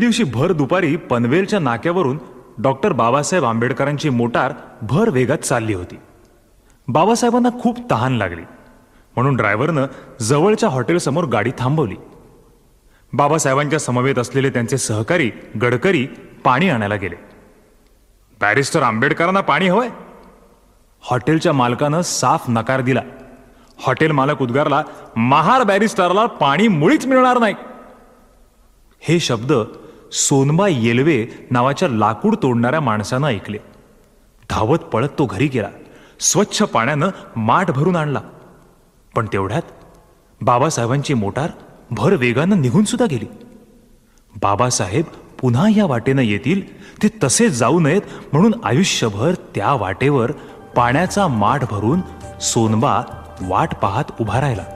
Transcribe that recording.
दिवशी भर दुपारी पनवेलच्या नाक्यावरून डॉक्टर बाबासाहेब आंबेडकरांची मोटार भर वेगात चालली होती. बाबासाहेबांना खूप तहान लागली. म्हणून ड्रायव्हरनं जवळच्या हॉटेलसमोर गाडी थांबवली. बाबासाहेबांच्या समवेत असलेले त्यांचे सहकारी गडकरी पाणी आणायला गेले. बॅरिस्टर आंबेडकरांना पाणी हवंय? हॉटेलच्या मालकानं साफ नकार दिला. हॉटेल मालक उद्गारला महार बॅरिस्टरला पाणी मुळीच मिळणार नाही. हे शब्द सोनबा येलवे नावाच्या लाकूड तोडणाऱ्या माणसानं ऐकले. धावत पळत तो घरी गेला. स्वच्छ पाण्यानं माठ भरून आणला. पण तेवढ्यात बाबासाहेबांची मोटार भर वेगानं निघून सुद्धा गेली. बाबासाहेब पुन्हा या वाटेनं येतील ते तसे जाऊ नयेत म्हणून आयुष्यभर त्या वाटेवर पाण्याचा माठ भरून सोनबा वाट पाहत उभा राहिला.